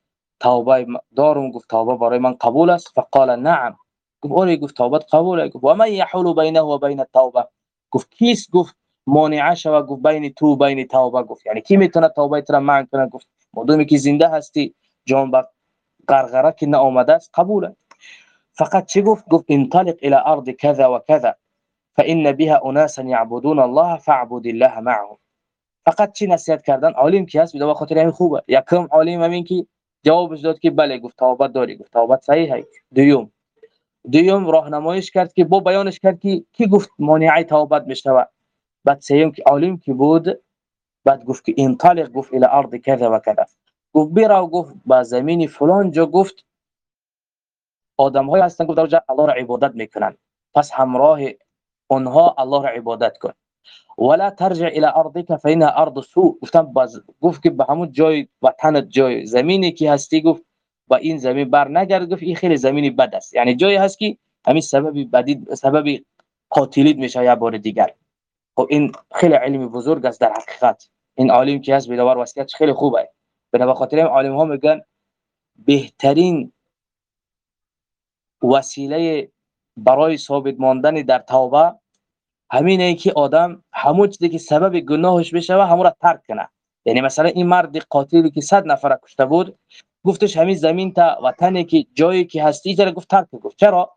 A: توبه دارم؟ گفت توبه برای من قبول است. فقال نعم. گفت اولی گفت توبه قبول گفت و من يحول بينه و بین التوبه. گفت کیست؟ گفت مانع شو گفت بین تو بین توبه. گفت یعنی کی می‌تونه توبه را منع کنه؟ گفت مدومی که زنده هستی جان به غرغره که نه آمده است. قبوله فقط چی گفت؟ گفت انطلق الى ارض كذا وكذا فإن بها اناسا يعبدون الله فاعبد الله معهم. فقط چی نصیحت کردن؟ عالم کی هست؟ به خاطر همین خوبه. یکم عالم همین کی؟ جوابش داد که بله گفت توبت داری. گفت توبت صحیح ہے دوم دوم راهنماییش کرد که با بیانش کرد که کی گفت مانع توبت می‌شوه بعد سیوم که عالم کی بود بعد گفت که انطلق گفت الى ارض كذا و كذا گفت برا گفت با زمین فلان جا گفت آدم های هستن گفت در الله را عبادت می‌کنن. پس همراه اونها الله را عبادت کن. ولا ترجع الى ارضك فانها ارض سوء. گفتم گفت که به همون جای وطنت جای زمینی که هستی گفت با این زمین بر نگرد. گفت این خیلی زمینی بد است. یعنی جایی هست که همین سبب بدی سبب قاتلیت میشه یا بار دیگر. خب این خیلی علمی بزرگ است در حقیقت. این عالم که هست بدوار وصیت خیلی خوبه. به خاطر عالم ها میگن بهترین وسیله برای ثابت ماندن در توبه همینه که آدم همون چیزی که سبب گناهش بشه همون را ترک کنه. یعنی مثلا این مرد قاتلی که 100 نفر کشته بود گفتش همین زمین تا وطنی که جایی که هستی جره گفت ترک گفت. چرا؟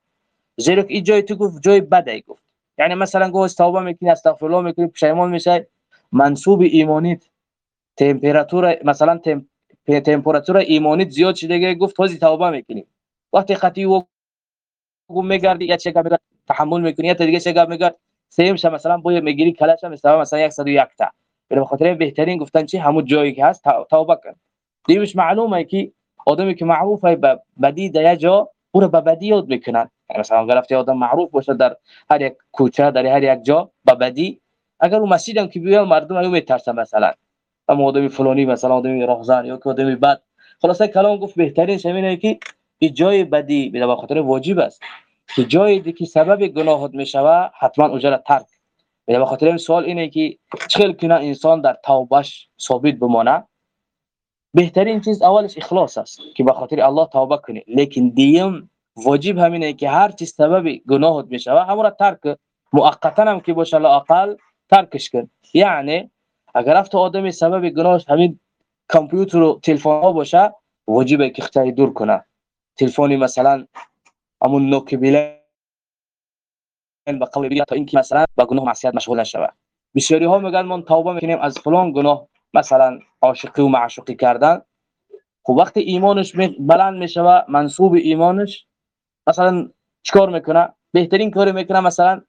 A: زیرا که این جای تو گفت جای بده گفت. یعنی مثلا گفت توبه می‌کنی استغفر الله می‌کنی پشیمان میشه منسوب ایمانیت تمپراتور مثلا تم... تمپراتور ایمانیت زیاد شده گفت توزی توبه می‌کنی. وقتی خطی و میگردی یا چه تحمل می‌کنی یا دیگه چه میگرد سیم شه مثلا بوی می‌گیری کلش مثلا مثلا 101 تا. به خاطر بهترین گفتن چی؟ همون جایی که هست توبه کن. دیوش معلومه که آدمی که معروفه به بدی در جا او رو به بدی یاد می‌کنن. مثلا اگر رفتی آدم معروف باشه در هر یک کوچه در هر یک جا به بدی. اگر اون مسجد هم که مردم ایو میترسن مثلا. اما آدمی فلانی مثلا آدمی راهزن یا که آدمی بد. خلاصه کلام گفت بهترین شمینه که این جای بدی به خاطر واجب است. که جایی که سبب گناهت می‌شوه حتما اونجا ترک. به خاطر این سوال اینه که چخل کنه انسان در توبهش ثابت بمانه؟ بهترین چیز اولش اخلاص است که به خاطر الله توبه کنی. لیکن دیم واجب همینه که هر چیز سبب گناهت می‌شوه همون را ترک مؤقتا هم که باشه لاقل ترکش کن. یعنی اگر رفت آدمی سبب گناهش همین کامپیوتر و تلفن ها باشه واجبه که اختیاری دور کنه. تلفنی مثلا همون نوک بیلن به قول تا اینکه مثلا با گناه معصیت مشغول نشوه بسیاری ها میگن من توبه می‌کنیم از فلان گناه مثلا عاشقی و معشوقی کردن. خب وقتی ایمانش بلند می‌شوه منصوب ایمانش مثلا چیکار می‌کنه؟ بهترین کاری می‌کنه مثلا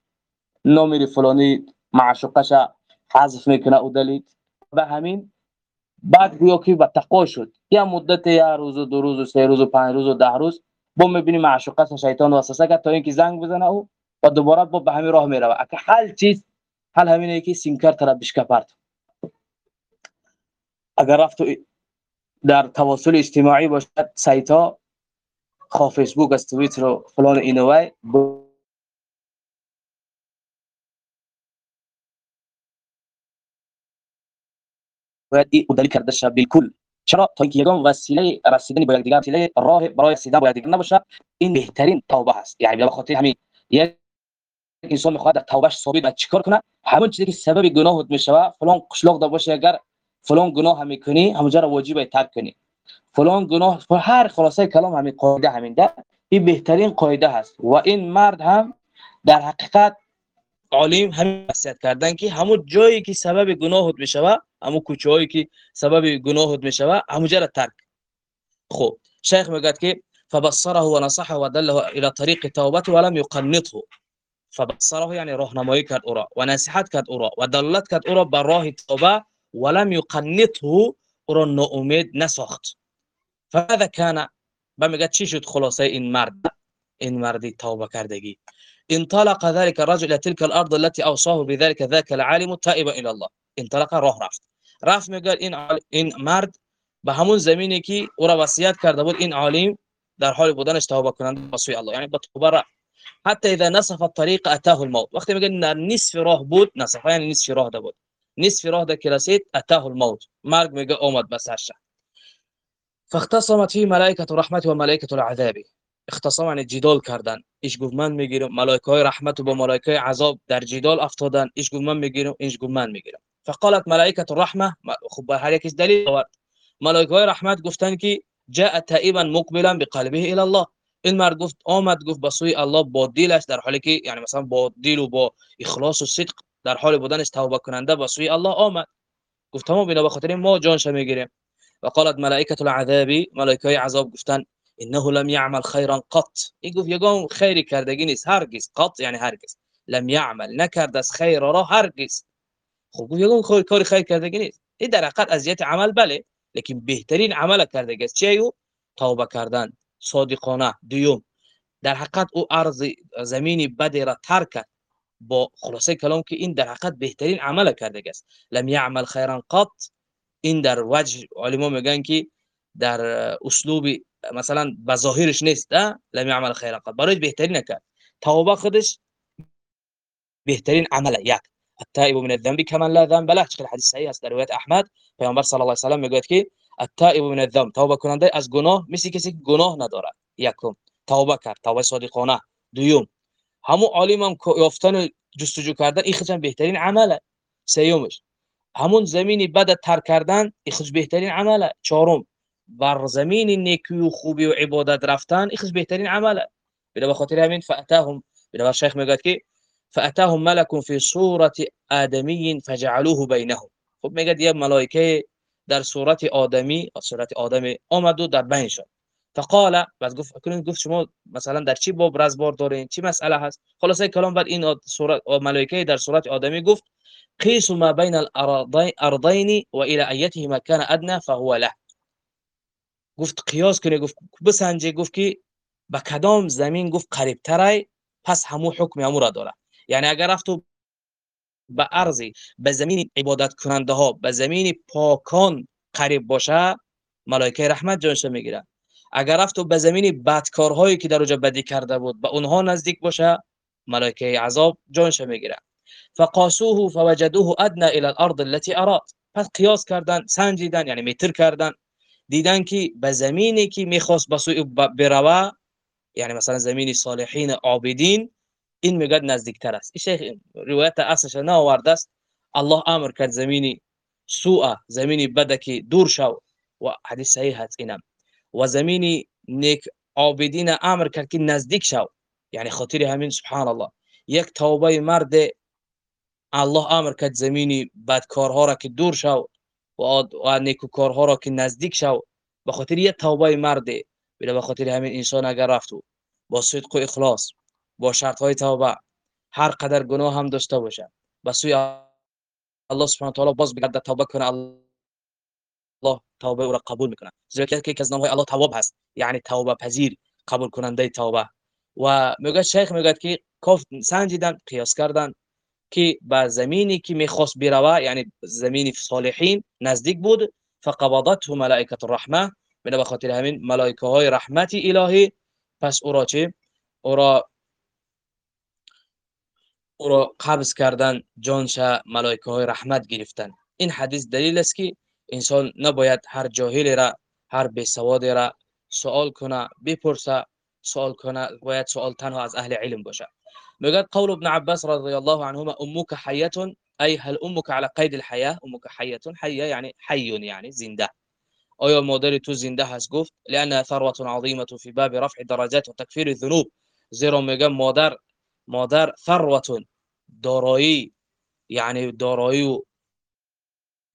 A: نامیری فلانی معشوقش حذف می‌کنه او دلیل به همین بعد گویا که به تقوا شد. یا مدت یا روز و دو روز و سه روز و پنج روز و ده روز با می‌بینی معشوقه شیطان وسوسه کرد تا اینکه زنگ بزنه او و دوباره با به همین راه میره اگه حل چیز حل همینه که سینکر طرف بشکپرد. اگر رفت در تواصل اجتماعی باشد سایت ها خواه فیسبوک از تویتر و فلان اینوای باید این دلیل کرده شد بالکل. چرا؟ تا اینکه یگان وسیله رسیدن با یکدیگر وسیله راه برای رسیدن با یکدیگر نباشه این بهترین توبه هست یعنی به خاطر همین یک انسان می‌خواد در توبهش ثابت و چیکار کنه؟ همون چیزی که سبب گناهت میشه فلان قشلاق باشه اگر فلان گناه هم می‌کنی همونجا رو واجبه ترک کنی. فلان گناه هر خلاصه کلام همین قاعده همین ده این بهترین قاعده هست. و این مرد هم در حقیقت عالم همین وصیت کردن که همون جایی که سبب گناهت می‌شوه همون کوچه‌ای که سبب گناهت می‌شوه همونجا را ترک. خب شیخ میگه که فبصره و نصحه و دله الى طریق توبته ولم يقنطه فبصره یعنی راهنمایی کرد او را و نصیحت کرد او را و دلت کرد او را بر راه توبه ولم يقنطه أو را ناامید نساخت فماذا كان؟ بمیگه چی شد خلاصه این مرد این مردی توبة کردگی انطلق ذلك الرجل إلى تلك الأرض التي أوصاه بذلك ذاك العالم تائبا إلى الله. انطلق راه رفت رفت میگه این این مرد به همون زمینی که أو را وصیت کرده بود این عالم در حال بودنش توبه کننده به سوی الله. یعنی به توبه رفت. حتی اذا نصف الطريق أتاه الموت. وقتی میگه نصف راه بود نصف یعنی نصف راه ده بود. نصف راه ده رسید أتاه الموت. مرگ میگه أومد به سرش فاختصمت فيه ملائكة الرحمه وملائكة العذاب. اختصام یعنی جدال کردن ایش گفت من میگیرم ملائکه های رحمت و با عذاب. در جدال افتادن ایش گفت من میگیرم ایش گفت من میگیرم فقالت ملائکه الرحمة خب هر یکی دلیل آورد ملائکه های رحمت گفتن که جاء تائبا مقبلا بقلبه إلى الله. این مرد گفت آمد گفت به سوی الله با دلش در حالی که یعنی مثلا با دل و با إخلاص و صدق در حال بودنش توبه کننده به سوی الله آمد. گفت تمام بنا به خاطر ما جانش می‌گیریم و قالت ملائکه العذاب ملائکه عذاب گفتن انه لم يعمل خيرا قط. يقول يقوم خيري کردگی نیست هرگز. قط یعنی هرگز. لم يعمل نکرد از خیر را هرگز. خب یگام کار خیر کردگی نیست. این در حقیقت اذیت عمل بله لیکن بهترین عمل کردگی است. چه توبه کردن. صادقانه دیوم در حقیقت او ارض زمینی بدی را ترک با خلاصة کلام که این در حقیقت بهترین عمل کردگی است لم يعمل خيرا قط. این در وجه علما میگن که در اسلوب مثلا به ظاهرش نیست لم يعمل خیرا قط. برای بهترین کرد توبه خودش بهترین عمله یک التائب من الذنب كمن لا ذنب له. چقدر حدیث صحیح است. در روایت أحمد پیامبر صلی الله علیه و سلم میگه که التائب من الذنب. توبه کننده از گناه مثل کسی گناه ندارد. یکم. توبه کرد. توبه صادقانه. دوم همو عالم هم یافتن جستجو کردن این خودش بهترین عمله. سیومش. همون زمینی بد تر کردن این خودش بهترین عمله. چهارم بر زمین نیکی و خوبی و عبادت رفتن این بهترین عمله. به خاطر همین فاتاهم به شیخ میگه که فاتاهم ملك في صوره آدمی فجعلوه بينهم خب میگه یه ملائکه در صورت آدمی صورت آدمی آمد و در بینشان فقال بس گفت گفت شما مثلا در چی باب رزبار دارین؟ چی مسئله هست؟ خلاصه کلام بعد این صورت ملائکه در صورت آدمی گفت قیس ما بین الارضین و الى ایتهما كان ادنى فهو له. گفت قیاس کنه گفت بسنجه گفت که به کدام زمین؟ گفت قریب تره پس همو حکم همو را داره. یعنی اگر رفتو به ارضی به زمین عبادت کننده ها به زمین پاکان قریب باشه ملائکه رحمت جانش می‌گیره اگر رفتو به زمین بدکارهایی که در اونجا بدی کرده بود به اونها نزدیک باشه ملائکه عذاب جانش می‌گیره. فقاسوه فوجدوه ادنى الى الارض التي اراد. پس قیاس کردن سنجیدن یعنی متر کردن. دیدن که به زمینی که می‌خواست به سوی بروه یعنی مثلا زمین صالحین عابدین این میگه نزدیکتر است. شیخ روایت اصلش نه آورده است. الله امر کرد زمینی سوء زمینی بده که دور شو. و حدیث صحیح هست اینم. و زمینی نیک عابدین امر کرد که نزدیک شو یعنی خاطر همین سبحان الله یک توبه مرد الله امر کرد زمینی بدکارها را که دور شو و, نیکوکارها را که نزدیک شو به خاطر یک توبه مرد بله به خاطر همین انسان اگر رفت با صدق و اخلاص با شرط های توبه هر قدر گناه هم داشته باشه به سوی الله سبحانه و تعالی باز بگرده توبه کنه. الله توبه او را قبول می‌کنه زیرا که یکی از نام های الله تواب هست یعنی توبه پذیر قبول کننده توبه. و میگه شیخ میگه که کاف سنجیدن قیاس کردن که به زمینی که می‌خواست بروه یعنی زمین صالحین نزدیک بود فقبضته ملائکه الرحمه بنا به خاطر همین ملائکه های رحمت الهی پس او را چه؟ او را او را قبض کردن جانش ملائکه های رحمت گرفتن. این حدیث دلیل است که انسان نباید هر جاهل را هر بیسواد را سوال کنه بپرسه سوال کنه باید سوال تنها از اهل علم باشه. میگه قول ابن عباس رضی الله عنهما امك حیه ای هل امك على قید الحیاه امك حیه حیه یعنی حی یعنی زنده. آیا مادر تو زنده هست؟ گفت لان ثروه عظیمه في باب رفع درجات و تکفیر الذنوب. زیرا میگه مادر مادر ثروه دارایی یعنی دارایی و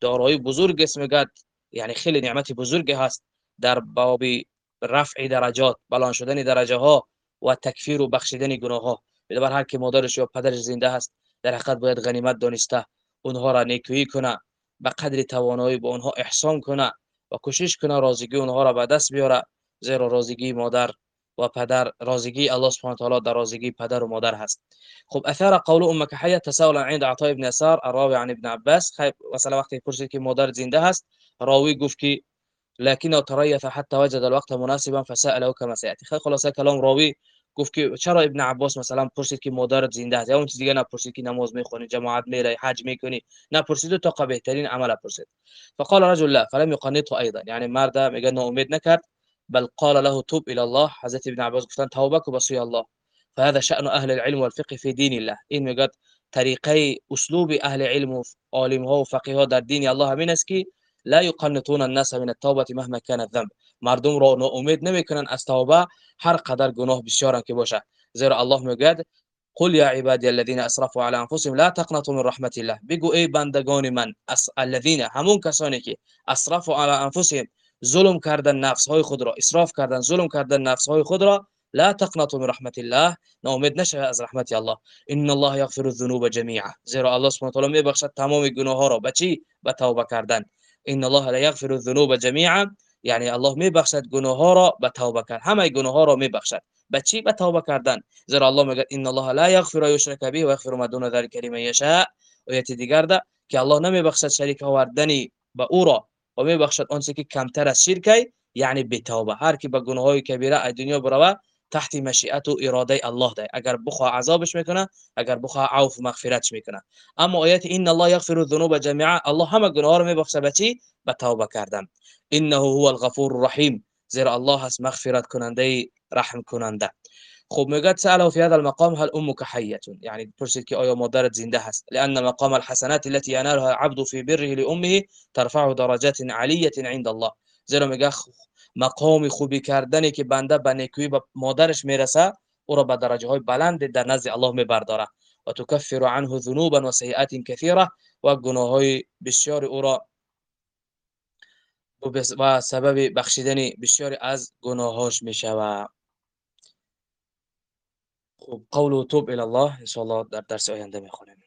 A: دارایی بزرگ است میگه یعنی خیلی نعمت بزرگی هست در باب رفع درجات بلان شدن درجه ها و تکفیر و بخشیدن گناه ها بر هر کی مادرش یا پدرش زنده هست در حقیقت باید غنیمت دانسته اونها را نیکویی کنه به قدر توانایی به اونها احسان کنه و کوشش کنه رازگی اونها را به دست بیاره زیرا رازگی مادر و پدر رازگی الله سبحانه و تعالی در رازگی پدر و مادر هست. خب اثر قول امك حیه تساؤلا عند عطاء ابن يسار الراوي عن ابن عباس. خب مثلا وقتی پرسید که مادر زنده هست راوی گفت که لكنه تريث حتى وجد الوقت مناسبا فسأله كما خیلی خلاصه کلام راوی گفت که چرا ابن عباس مثلا پرسید که مادرت زنده است یا اون چیز دیگه نپرسید که نماز می‌خونی جماعت میری حج می‌کنی؟ نپرسید تا بهترین عمل پرسید. فقال رجل لا فلم يقنطه ايضا یعنی مرد میگه امید نکرد. بل قال له توب إلى الله حضرت ابن عباس گفتن توبه کو بسوی الله. فهذا شأن أهل العلم والفقه في دين الله. این میگه طریقه أسلوب أهل علم و عالم ها و فقیه ها در دین الله همین است لا يقنطون الناس من التوبة مهما كان الذنب. مردم را ناامید نمیکنن از توبه هر قدر گناه بسیار که باشه. زیرا الله میگه قل یا عبادی الذين اسرفوا على انفسهم لا تقنطوا من رحمت الله. بگو ای بندگان من الذين همون کسانی اسرفوا على انفسهم ظلم کردن نفس های خود را اسراف کردن ظلم کردن نفس های خود را لا تقنطوا من رحمت الله ناامید نشه از رحمت الله. ان الله یغفر الذنوب جميعا زیرا الله سبحانه و تعالی میبخشد تمام گناه ها را به چی؟ به توبه کردن. ان الله لا یغفر الذنوب جميعا یعنی الله میبخشد گناه ها را به توبه کرد همه گناه ها را میبخشد. به چی؟ به توبه کردن. زیرا الله میگه ان الله لا یغفر یشرک به و یغفر ما دون ذلك لمن یشاء. آیت دیگر ده که الله نمیبخشد شریک آوردنی به أو را. و میبخشد آنچه که کمتر از شرک یعنی به توبه هر کی به گناه های کبیره از دنیا بروه تحت مشیت و اراده الله ده اگر بخواه عذابش میکنه اگر بخواه عفو و مغفرتش میکنه. اما آیت ان الله یغفر الذنوب جميعا الله همه گناه رو میبخشه به چی؟ به توبه کردن. انه هو الغفور الرحیم. زیرا الله هست مغفرت کننده رحم کننده میگه سأله في هذا المقام هل أمك حية؟ يعني پرسید که آیا مادرت زنده هست لأن مقام الحسنات التي ينالها العبد في بره لأمه ترفع درجات عاليه عند الله. زیرا میگه مقام خوبی کردنی که بنده به نیکویی به مادرش میرسه أو را به درجه های بلند در نزد الله میبرداره. و عنه ذنوبا و سیئات کثیره و گناه های بسیار أو را و سبب بخشیدن بسیاری از گناهاش می شود خب قول و توب الله ان در درس آینده می‌خونیم.